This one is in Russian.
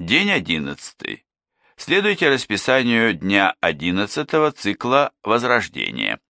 День одиннадцатый. Следуйте расписанию дня одиннадцатого цикла Возрождения.